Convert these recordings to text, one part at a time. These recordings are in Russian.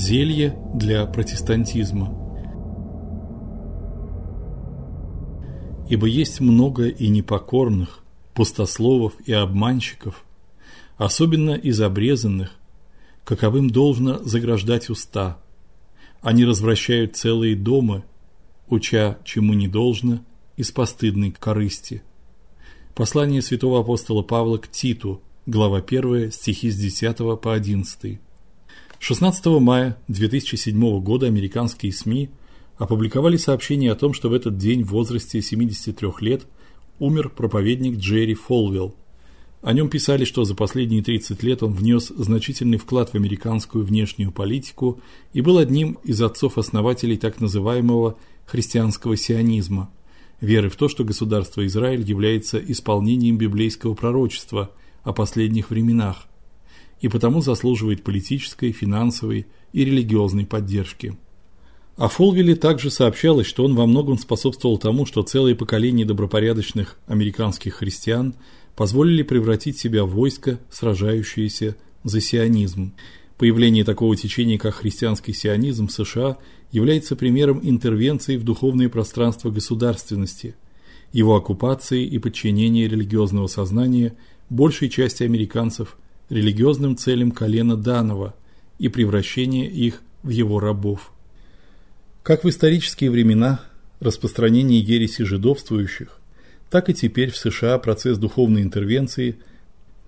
Зелье для протестантизма. Ибо есть много и непокорных, пустословов и обманщиков, особенно из обрезанных, каковым должно заграждать уста. Они развращают целые дома, уча чему не должно, из постыдной корысти. Послание святого апостола Павла к Титу, глава 1, стихи с 10 по 11. 16 мая 2007 года американские СМИ опубликовали сообщение о том, что в этот день в возрасте 73 лет умер проповедник Джерри Фолвелл. О нем писали, что за последние 30 лет он внес значительный вклад в американскую внешнюю политику и был одним из отцов-основателей так называемого христианского сионизма, веры в то, что государство Израиль является исполнением библейского пророчества о последних временах и потому заслуживает политической, финансовой и религиозной поддержки. О Фолвилле также сообщалось, что он во многом способствовал тому, что целые поколения добропорядочных американских христиан позволили превратить себя в войско, сражающееся за сионизм. Появление такого течения, как христианский сионизм в США, является примером интервенции в духовное пространство государственности, его оккупации и подчинения религиозного сознания большей части американцев религиозным целям колена Данова и превращения их в его рабов. Как в исторические времена распространение ереси жидовствующих, так и теперь в США процесс духовной интервенции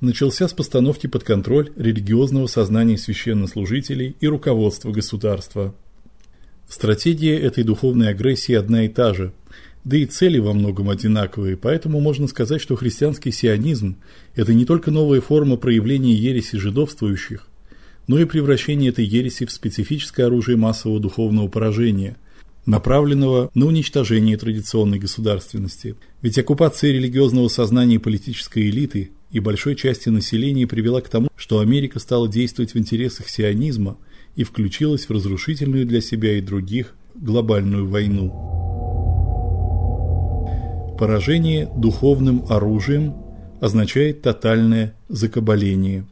начался с постановки под контроль религиозного сознания священнослужителей и руководства государства. Стратегия этой духовной агрессии одна и та же, да и цели во многом одинаковые, поэтому можно сказать, что христианский сионизм это не только новая форма проявления ереси жидовствующих, но и превращение этой ереси в специфическое оружие массового духовного поражения, направленного на уничтожение традиционной государственности. Ведь оккупация религиозного сознания политической элиты и большой части населения привела к тому, что Америка стала действовать в интересах сионизма и включилась в разрушительную для себя и других глобальную войну. Поражение духовным оружием означает тотальное закабаление.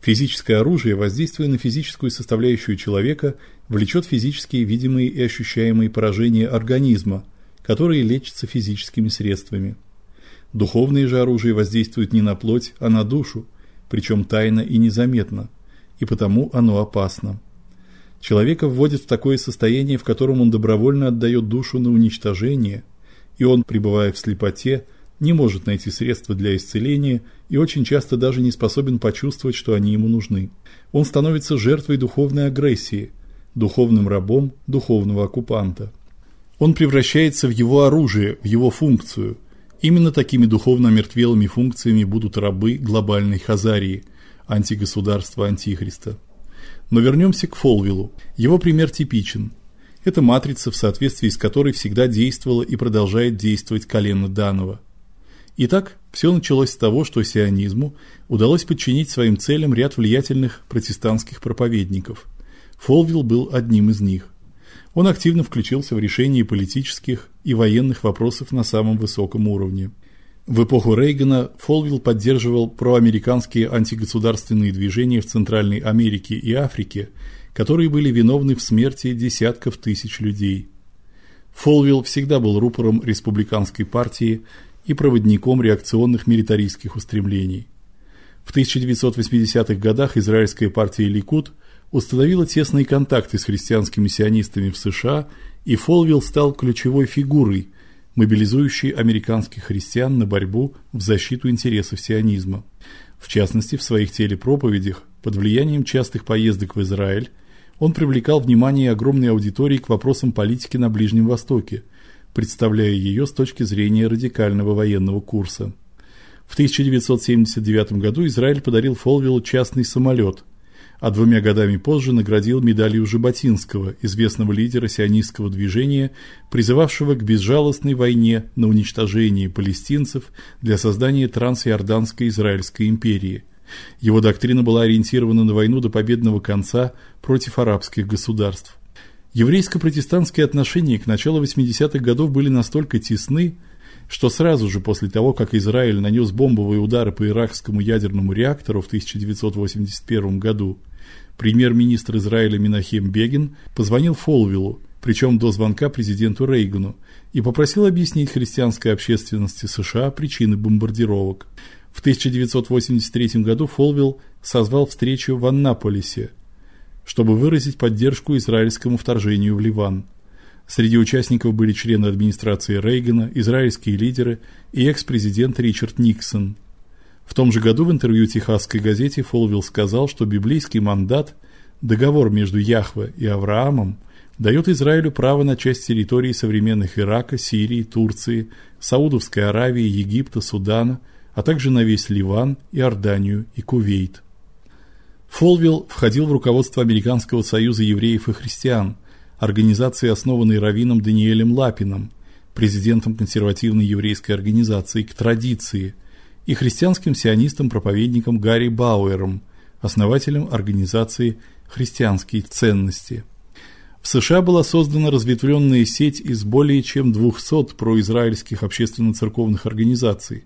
Физическое оружие, воздействуя на физическую составляющую человека, влечет физические видимые и ощущаемые поражения организма, которые лечатся физическими средствами. Духовное же оружие воздействует не на плоть, а на душу, причем тайно и незаметно, и потому оно опасно. Человека вводит в такое состояние, в котором он добровольно отдает душу на уничтожение, и он, пребывая в слепоте, не может найти средства для исцеления и очень часто даже не способен почувствовать, что они ему нужны. Он становится жертвой духовной агрессии, духовным рабом духовного оккупанта. Он превращается в его оружие, в его функцию. Именно такими духовно мертвелыми функциями будут рабы глобальной Хазарии, антигосударства антихриста. Но вернемся к Фолвилу. Его пример типичен. Это матрица, в соответствии с которой всегда действовала и продолжает действовать колено Данова. Итак, все началось с того, что сионизму удалось подчинить своим целям ряд влиятельных протестантских проповедников. Фолвилл был одним из них. Он активно включился в решение политических и военных вопросов на самом высоком уровне. В эпоху Рейгана Фолвилл поддерживал проамериканские антигосударственные движения в Центральной Америке и Африке которые были виновны в смерти десятков тысяч людей. Фолвилл всегда был рупором республиканской партии и проводником реакционных милитаристских устремлений. В 1980-х годах израильская партия Ликуд установила тесные контакты с христианскими сионистами в США, и Фолвилл стал ключевой фигурой, мобилизующей американских христиан на борьбу в защиту интересов сионизма. В частности, в своих телепроповедях под влиянием частых поездок в Израиль он привлекал внимание огромной аудитории к вопросам политики на Ближнем Востоке, представляя ее с точки зрения радикального военного курса. В 1979 году Израиль подарил Фолвиллу частный самолет, а двумя годами позже наградил медалью Жаботинского, известного лидера сионистского движения, призывавшего к безжалостной войне на уничтожение палестинцев для создания трансиорданской израильской империи – его доктрина была ориентирована на войну до победного конца против арабских государств. Еврейско-протестантские отношения к началу 80-х годов были настолько тесны, что сразу же после того, как Израиль нанес бомбовые удары по иракскому ядерному реактору в 1981 году, премьер-министр Израиля Минахем Бегин позвонил Фолвиллу, причем до звонка президенту Рейгану, и попросил объяснить христианской общественности США причины бомбардировок. В 1983 году Фолвилл созвал встречу в Аннаполисе, чтобы выразить поддержку израильскому вторжению в Ливан. Среди участников были члены администрации Рейгана, израильские лидеры и экс-президент Ричард Никсон. В том же году в интервью техасской газете Фолвилл сказал, что библейский мандат, договор между Яхве и Авраамом, дает Израилю право на часть территории современных Ирака, Сирии, Турции, Саудовской Аравии, Египта, Судана, а также на весь Ливан, Иорданию и Кувейт. Фолвилл входил в руководство Американского союза евреев и христиан, организации, основанной раввином Даниэлем Лапином, президентом консервативной еврейской организации к традиции, и христианским сионистом-проповедником Гарри Бауэром, основателем организации Христианские ценности. В США была создана разветвленная сеть из более чем 200 произраильских общественно-церковных организаций,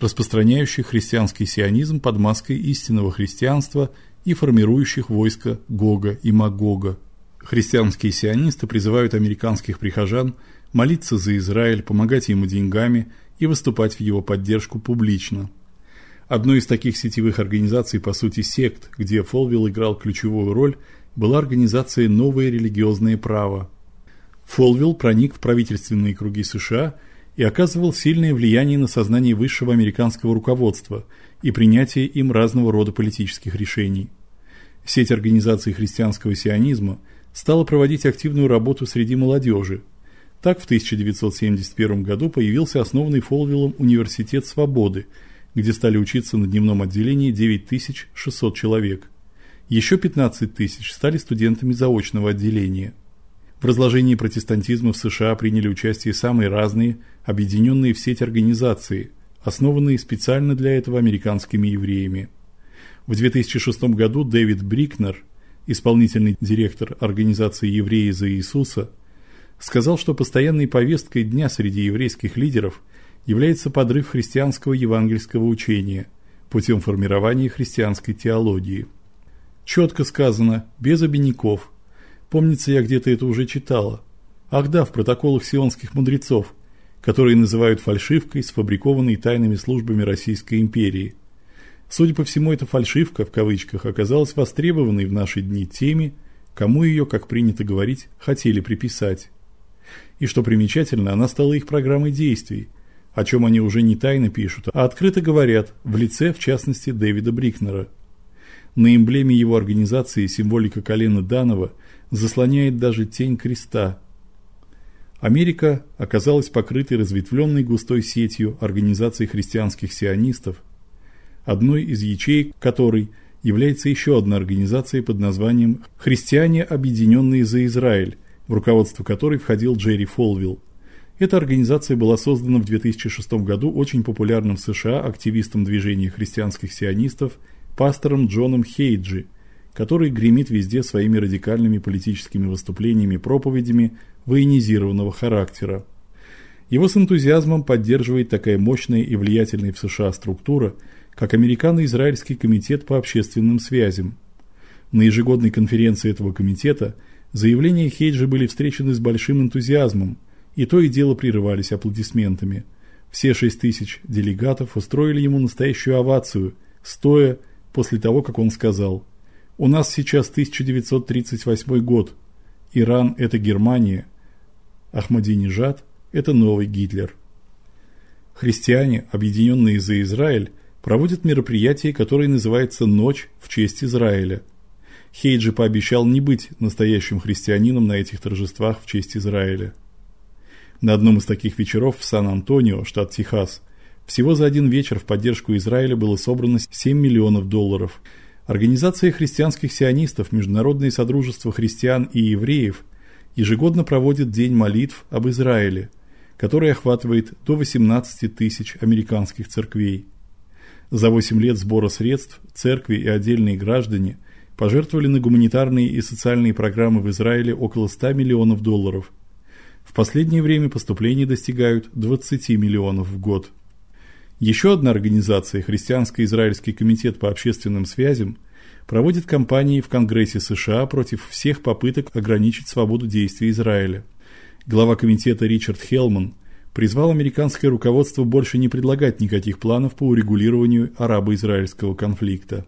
распространяющих христианский сионизм под маской истинного христианства и формирующих войска Гога и Магога. Христианские сионисты призывают американских прихожан молиться за Израиль, помогать ему деньгами и выступать в его поддержку публично. Одной из таких сетевых организаций, по сути сект, где Фолвилл играл ключевую роль, была организация Новое религиозное право. Фолвилл проник в правительственные круги США и оказывал сильное влияние на сознание высшего американского руководства и принятие им разного рода политических решений. Сеть организаций христианского сионизма стала проводить активную работу среди молодежи. Так в 1971 году появился основанный Фолвиллом Университет Свободы, где стали учиться на дневном отделении 9600 человек. Еще 15 тысяч стали студентами заочного отделения. В разложении протестантизма в США приняли участие самые разные, объединенные в сеть организации, основанные специально для этого американскими евреями. В 2006 году Дэвид Брикнер, исполнительный директор организации Евреи за Иисуса, сказал, что постоянной повесткой дня среди еврейских лидеров является подрыв христианского евангельского учения путем формирования христианской теологии. Четко сказано, без обиняков – Помнится, я где-то это уже читала. Ах да, в протоколах сионских мудрецов, которые называют фальшивкой, сфабрикованной тайными службами Российской империи. Судя по всему, эта фальшивка в кавычках оказалась востребованной в наши дни теми, кому ее, как принято говорить, хотели приписать. И что примечательно, она стала их программой действий, о чем они уже не тайно пишут, а открыто говорят, в лице, в частности, Дэвида Брикнера. На эмблеме его организации символика колена Данова – заслоняет даже тень креста. Америка оказалась покрытой разветвленной густой сетью организаций христианских сионистов, одной из ячеек которой является еще одна организация под названием Христиане, объединенные за Израиль, в руководство которой входил Джерри Фолвилл. Эта организация была создана в 2006 году очень популярным в США активистом движения христианских сионистов пастором Джоном Хейджи – который гремит везде своими радикальными политическими выступлениями и проповедями военизированного характера. Его с энтузиазмом поддерживает такая мощная и влиятельная в США структура, как Американо-Израильский комитет по общественным связям. На ежегодной конференции этого комитета заявления Хейджа были встречены с большим энтузиазмом, и то и дело прерывались аплодисментами. Все шесть тысяч делегатов устроили ему настоящую овацию, стоя после того, как он сказал: у нас сейчас 1938 год. Иран это Германия, Ахмадинежад это новый Гитлер. Христиане, объединенные за Израиль, проводят мероприятие, которое называется Ночь в честь Израиля. Хейджи пообещал не быть настоящим христианином на этих торжествах в честь Израиля. На одном из таких вечеров в Сан-Антонио, штат Техас, всего за один вечер в поддержку Израиля было собрано 7 миллионов долларов – Организация христианских сионистов Международное содружество христиан и евреев ежегодно проводит день молитв об Израиле, который охватывает до 18 тысяч американских церквей. За 8 лет сбора средств церкви и отдельные граждане пожертвовали на гуманитарные и социальные программы в Израиле около 100 миллионов долларов. В последнее время поступления достигают 20 миллионов в год. Еще одна организация, Христианско-израильский комитет по общественным связям, проводит кампании в Конгрессе США против всех попыток ограничить свободу действий Израиля. Глава комитета Ричард Хелман призвал американское руководство больше не предлагать никаких планов по урегулированию арабо-израильского конфликта.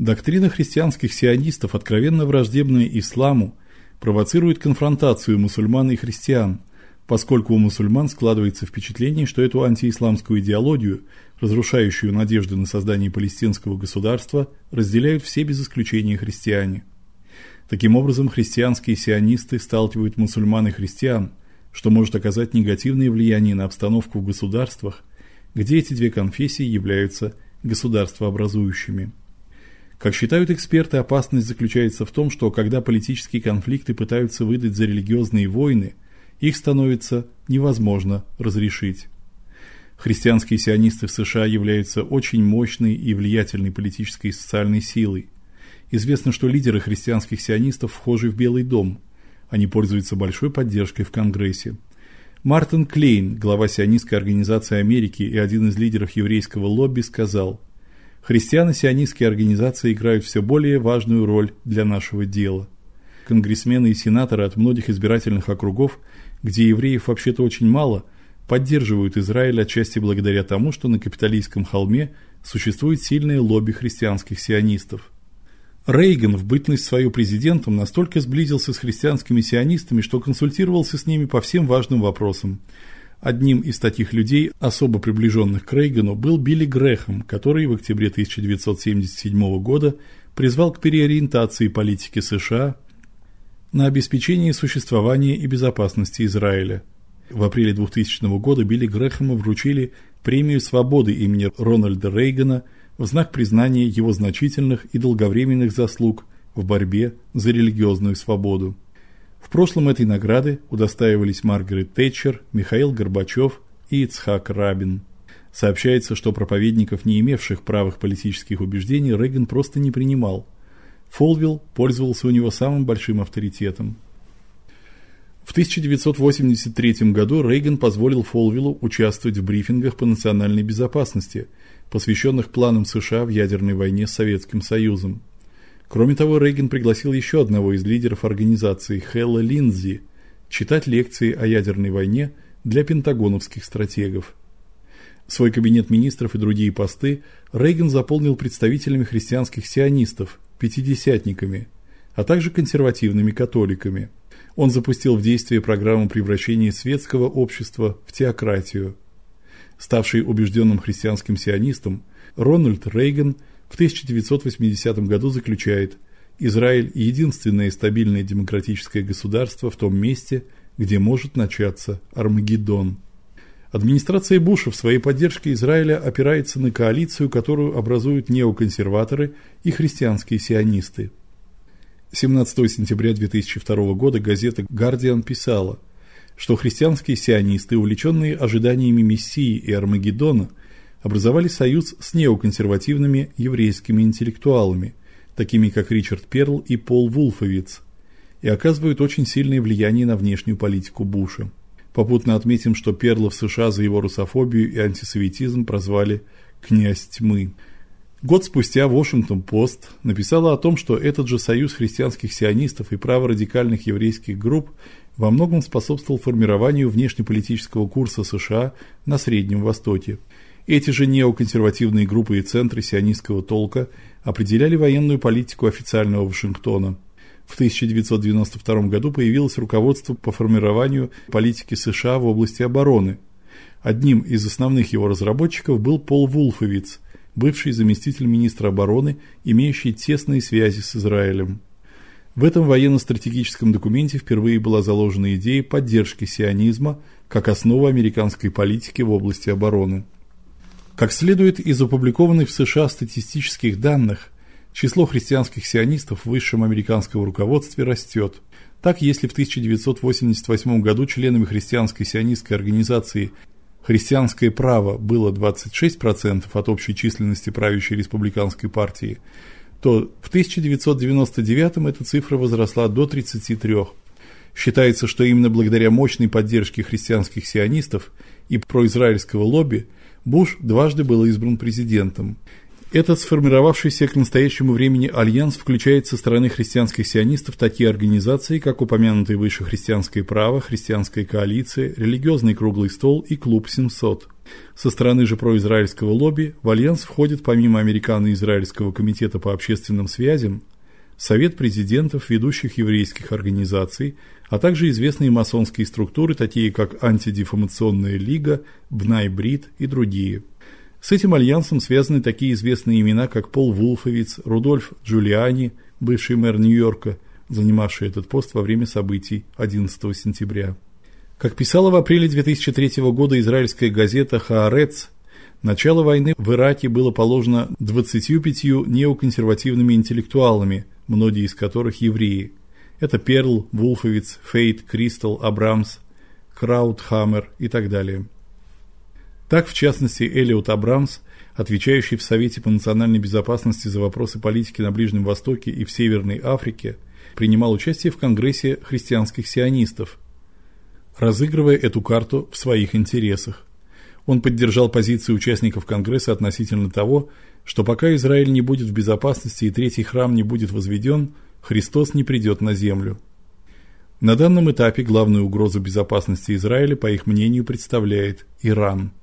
Доктрина христианских сионистов, откровенно враждебная исламу, провоцирует конфронтацию мусульман и христиан, поскольку у мусульман складывается впечатление, что эту антиисламскую идеологию, разрушающую надежды на создание палестинского государства, разделяют все без исключения христиане. Таким образом, христианские сионисты сталкивают мусульман и христиан, что может оказать негативное влияние на обстановку в государствах, где эти две конфессии являются государствообразующими. Как считают эксперты, опасность заключается в том, что когда политические конфликты пытаются выдать за религиозные войны, их становится невозможно разрешить. Христианские сионисты в США являются очень мощной и влиятельной политической и социальной силой. Известно, что лидеры христианских сионистов вхожи в Белый дом. Они пользуются большой поддержкой в Конгрессе. Мартин Клейн, глава сионистской организации Америки и один из лидеров еврейского лобби, сказал: Христиано-сионистские организации играют все более важную роль для нашего дела. Конгрессмены и сенаторы от многих избирательных округов, где евреев вообще-то очень мало, поддерживают Израиль отчасти благодаря тому, что на капиталистском холме существует сильное лобби христианских сионистов. Рейган в бытность свою президентом настолько сблизился с христианскими сионистами, что консультировался с ними по всем важным вопросам. Одним из таких людей, особо приближенных к Рейгану, был Билли Грэхэм, который в октябре 1977 года призвал к переориентации политики США на обеспечение существования и безопасности Израиля. В апреле 2000 года Билли Грэхэма вручили премию свободы имени Рональда Рейгана в знак признания его значительных и долговременных заслуг в борьбе за религиозную свободу. В прошлом этой награды удостаивались Маргарет Тэтчер, Михаил Горбачев и Ицхак Рабин. Сообщается, что проповедников, не имевших правых политических убеждений, Рейган просто не принимал. Фолвилл пользовался у него самым большим авторитетом. В 1983 году Рейган позволил Фолвиллу участвовать в брифингах по национальной безопасности, посвященных планам США в ядерной войне с Советским Союзом. Кроме того, Рейган пригласил еще одного из лидеров организации Хэлла Линдзи читать лекции о ядерной войне для пентагоновских стратегов. Свой кабинет министров и другие посты Рейган заполнил представителями христианских сионистов, пятидесятниками, а также консервативными католиками. Он запустил в действие программу превращения светского общества в теократию. Ставший убежденным христианским сионистом, Рональд Рейган – в 1980 году заключает: Израиль единственное стабильное демократическое государство в том месте, где может начаться Армагеддон. Администрация Буша в своей поддержке Израиля опирается на коалицию, которую образуют неоконсерваторы и христианские сионисты. 17 сентября 2002 года газета Guardian писала, что христианские сионисты, увлеченные ожиданиями Мессии и Армагеддона, образовали союз с неоконсервативными еврейскими интеллектуалами, такими как Ричард Перл и Пол Вулфовиц, и оказывают очень сильное влияние на внешнюю политику Буша. Попутно отметим, что Перла в США за его русофобию и антисемитизм прозвали князь тьмы. Год спустя Washington-Post написала о том, что этот же союз христианских сионистов и праворадикальных еврейских групп во многом способствовал формированию внешнеполитического курса США на Среднем Востоке. Эти же неоконсервативные группы и центры сионистского толка определяли военную политику официального Вашингтона. В 1992 году появилось руководство по формированию политики США в области обороны. Одним из основных его разработчиков был Пол Вулфовиц, бывший заместитель министра обороны, имеющий тесные связи с Израилем. В этом военно-стратегическом документе впервые была заложена идея поддержки сионизма как основы американской политики в области обороны. Как следует из опубликованных в США статистических данных, число христианских сионистов в высшем американском руководстве растет. Так, если в 1988 году членами христианской сионистской организации Христианское право было 26% от общей численности правящей республиканской партии, то в 1999 эта цифра возросла до 33. Считается, что именно благодаря мощной поддержке христианских сионистов и произраильского лобби Буш дважды был избран президентом. Этот сформировавшийся к настоящему времени альянс включает со стороны христианских сионистов такие организации, как упомянутые выше христианское право, христианская коалиция, религиозный круглый стол и клуб 700. Со стороны же произраильского лобби в альянс входит помимо американо-израильского комитета по общественным связям Совет президентов ведущих еврейских организаций, а также известные масонские структуры, такие как Антидефамационная лига, Бнай-Брит и другие. С этим альянсом связаны такие известные имена, как Пол Вулфовиц, Рудольф Джулиани, бывший мэр Нью-Йорка, занимавший этот пост во время событий 11 сентября. Как писала в апреле 2003 года израильская газета Хаарец, начало войны в Ираке было положено 25 неоконсервативными интеллектуалами, многие из которых евреи. Это Перл, Вулфовиц, Фейт, Кристал, Абрамс, Краудхаммер и так далее. Так, в частности, Элиот Абрамс, отвечающий в Совете по национальной безопасности за вопросы политики на Ближнем Востоке и в Северной Африке, принимал участие в Конгрессе христианских сионистов, разыгрывая эту карту в своих интересах. Он поддержал позиции участников Конгресса относительно того, что пока Израиль не будет в безопасности и третий храм не будет возведен, Христос не придет на землю. На данном этапе главную угрозу безопасности Израиля, по их мнению, представляет Иран –